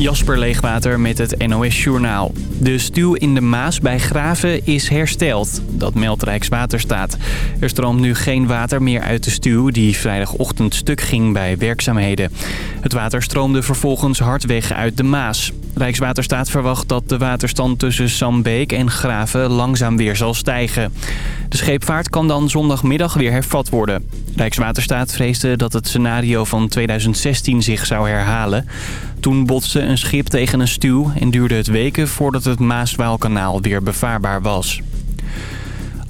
Jasper Leegwater met het NOS Journaal. De stuw in de Maas bij Graven is hersteld. Dat meldt Rijkswaterstaat. Er stroomt nu geen water meer uit de stuw die vrijdagochtend stuk ging bij werkzaamheden. Het water stroomde vervolgens hard weg uit de Maas. Rijkswaterstaat verwacht dat de waterstand tussen Sambeek en Graven langzaam weer zal stijgen. De scheepvaart kan dan zondagmiddag weer hervat worden. Rijkswaterstaat vreesde dat het scenario van 2016 zich zou herhalen. Toen botste een schip tegen een stuw en duurde het weken voordat het Maaswaalkanaal weer bevaarbaar was.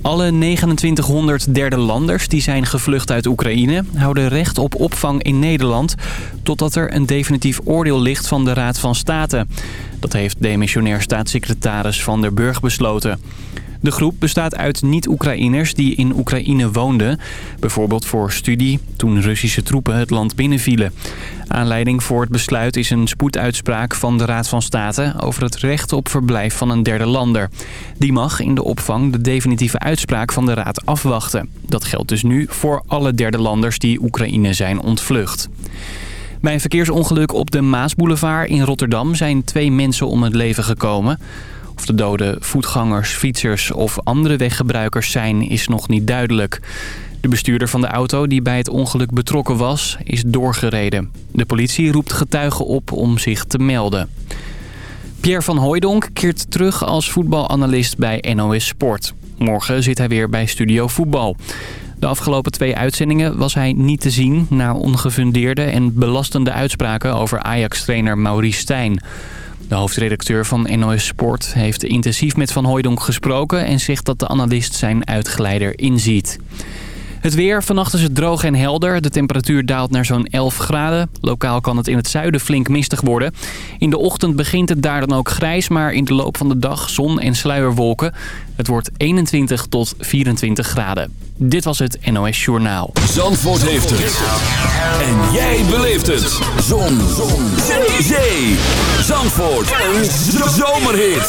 Alle 2900 derde landers die zijn gevlucht uit Oekraïne... houden recht op opvang in Nederland... totdat er een definitief oordeel ligt van de Raad van State. Dat heeft demissionair staatssecretaris Van der Burg besloten. De groep bestaat uit niet-Oekraïners die in Oekraïne woonden. Bijvoorbeeld voor studie, toen Russische troepen het land binnenvielen. Aanleiding voor het besluit is een spoeduitspraak van de Raad van State... over het recht op verblijf van een derde lander. Die mag in de opvang de definitieve uitspraak van de Raad afwachten. Dat geldt dus nu voor alle derde landers die Oekraïne zijn ontvlucht. Bij een verkeersongeluk op de Maasboulevard in Rotterdam zijn twee mensen om het leven gekomen. Of de doden voetgangers, fietsers of andere weggebruikers zijn is nog niet duidelijk. De bestuurder van de auto die bij het ongeluk betrokken was, is doorgereden. De politie roept getuigen op om zich te melden. Pierre van Hooijdonk keert terug als voetbalanalist bij NOS Sport. Morgen zit hij weer bij Studio Voetbal. De afgelopen twee uitzendingen was hij niet te zien... na ongefundeerde en belastende uitspraken over Ajax-trainer Maurice Stijn... De hoofdredacteur van NOS Sport heeft intensief met Van Hooijdonk gesproken... en zegt dat de analist zijn uitgeleider inziet. Het weer. Vannacht is het droog en helder. De temperatuur daalt naar zo'n 11 graden. Lokaal kan het in het zuiden flink mistig worden. In de ochtend begint het daar dan ook grijs, maar in de loop van de dag zon en sluierwolken. Het wordt 21 tot 24 graden. Dit was het NOS Journaal. Zandvoort heeft het. En jij beleeft het. Zon. zon. Zee. Zandvoort. Een zomerhit.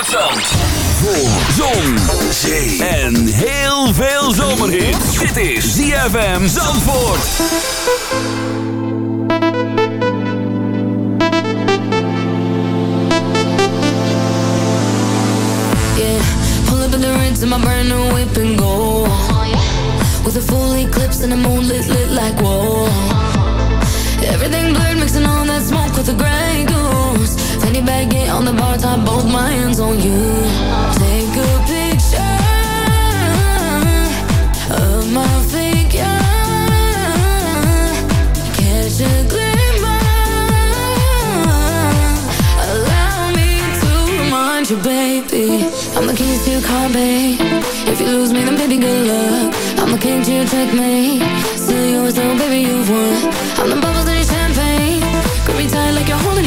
uit Zand. Voor zon, zee en heel veel zomerhit. Dit is ZFM Zandvoort. Yeah, pull up in the rinse in my brand new whip and go. Oh, With a full eclipse and a moonlit lit like whoa. Everything blurred, mixing all that smoke with the gray goose. Fanny baggy on the bar top, both my hands on you. Take a picture of my figure. Catch a glimmer. Allow me to remind you, baby I'm the keys to your car, babe. If you lose me, then baby, good luck. I'm the king to your checkmate. Still yours, though, baby, you've won. I'm the bubble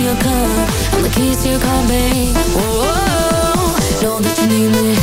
your cup I'm the keys to your car, babe Whoa, know that you need me.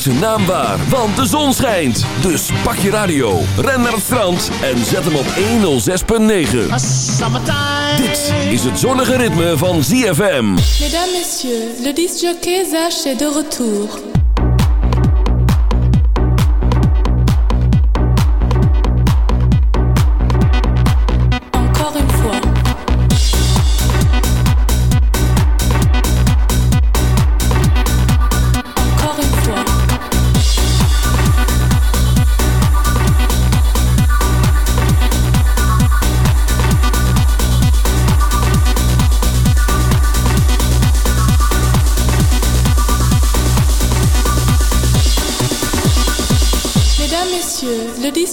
Maak zijn naam waar, want de zon schijnt. Dus pak je radio, ren naar het strand en zet hem op 106.9. Dit is het zonnige ritme van ZFM. Mesdames, messieurs, le disjockey Zach est de retour.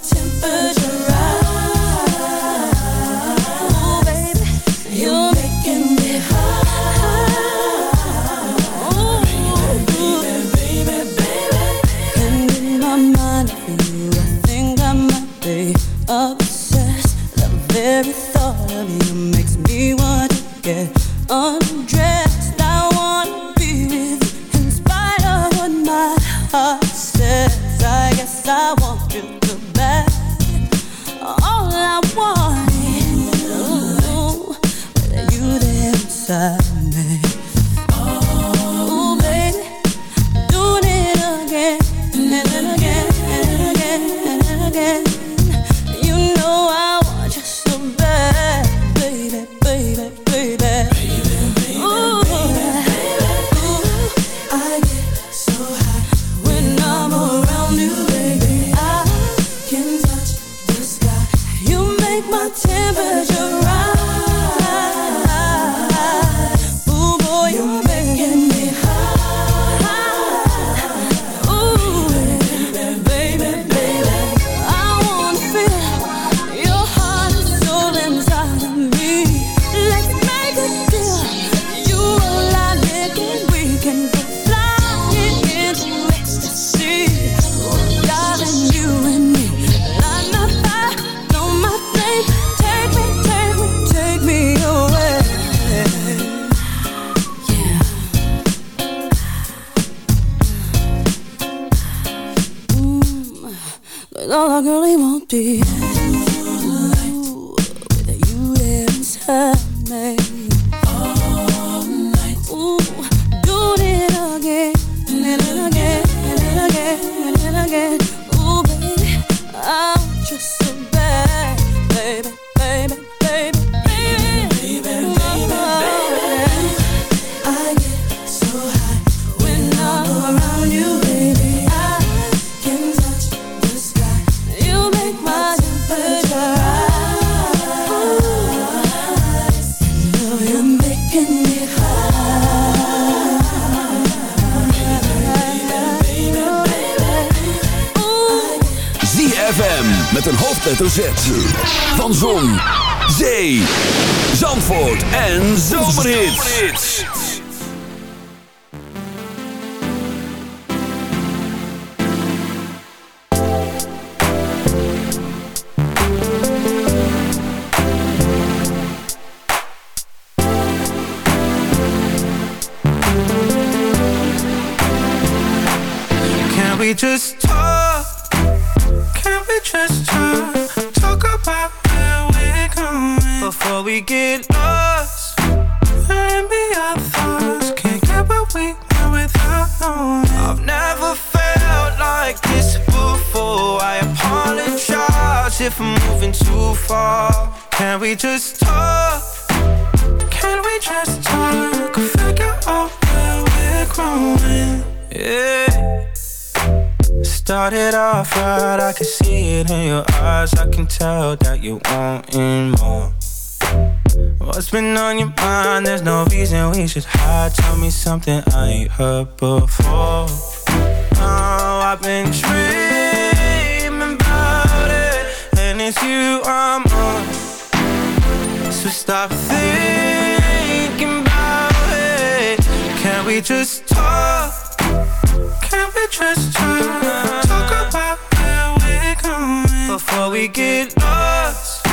Temperature en Zomerhits. Tell that you wanting more. What's been on your mind? There's no reason we should hide. Tell me something I ain't heard before. Oh, I've been dreaming about it, and it's you I'm on. So stop thinking about it. Can we just we get lost.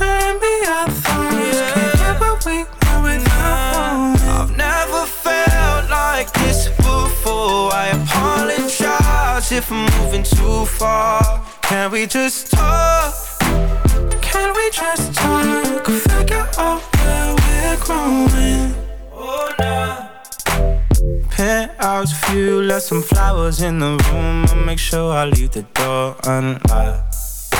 Maybe our thoughts can't get what we want without. I've never felt like this before. I apologize if I'm moving too far. Can we just talk? Can we just talk? Figure out where we're growing. Oh, nah. Penthouse view, left some flowers in the room. I'll make sure I leave the door unlocked.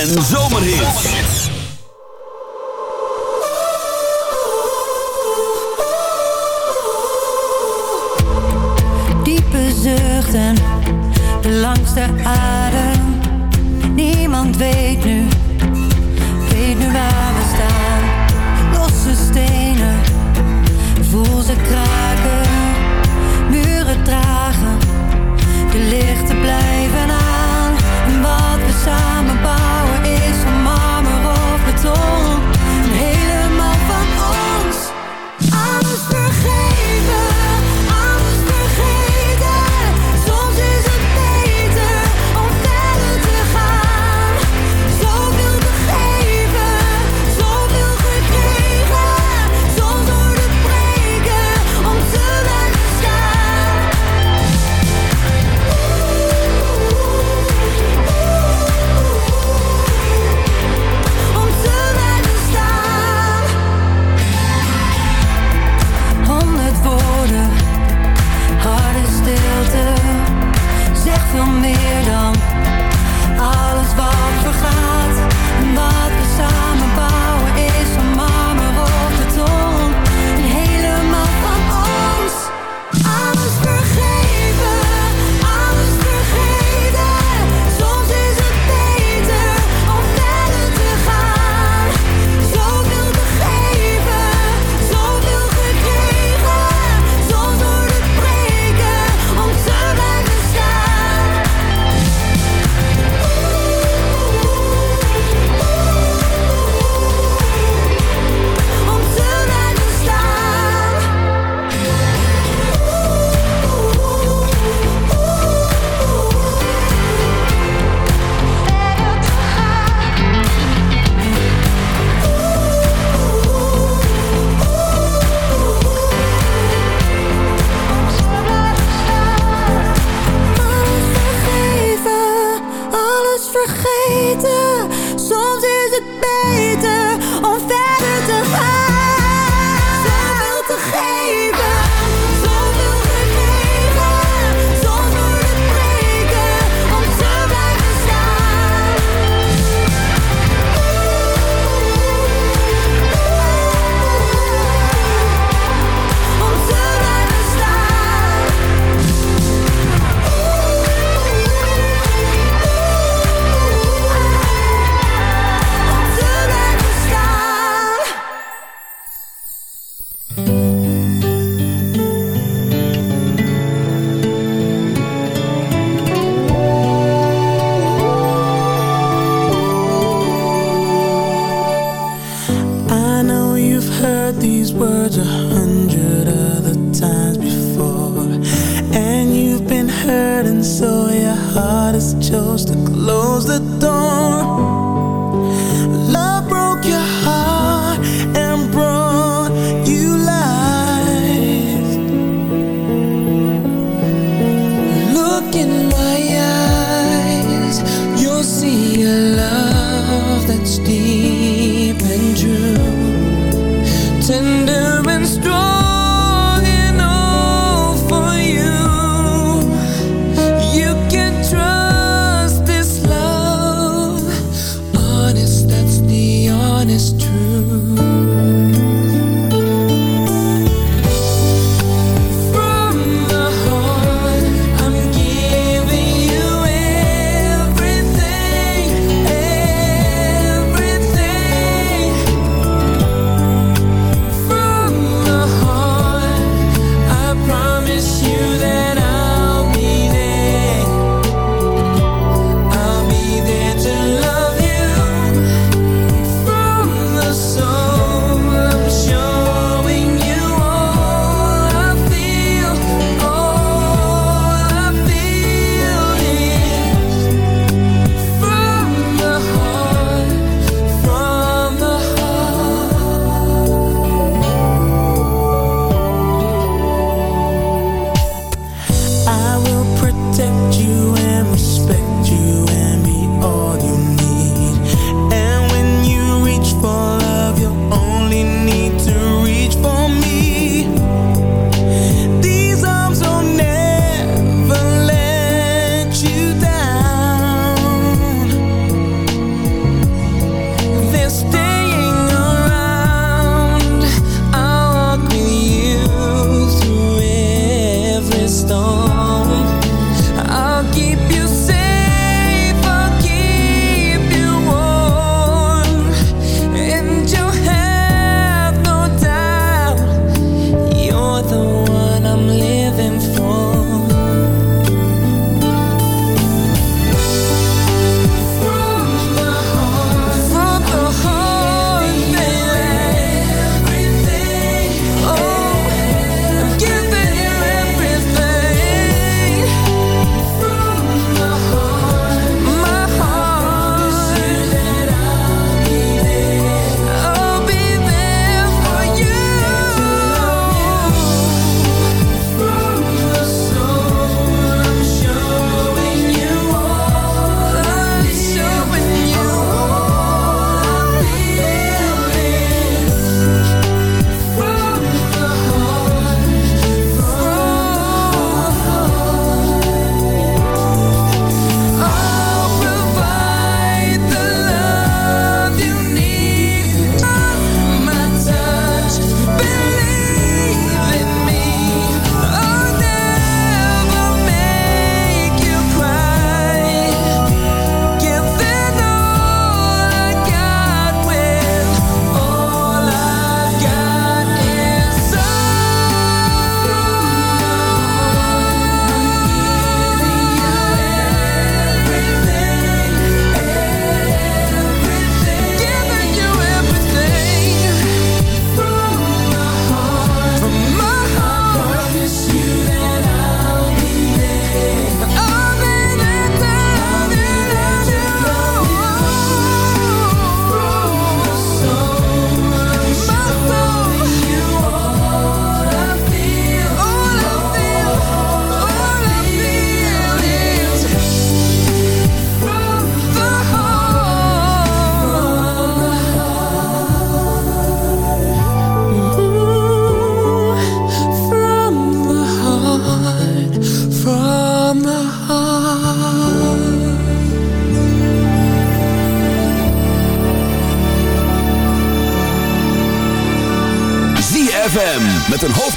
Zandvoort en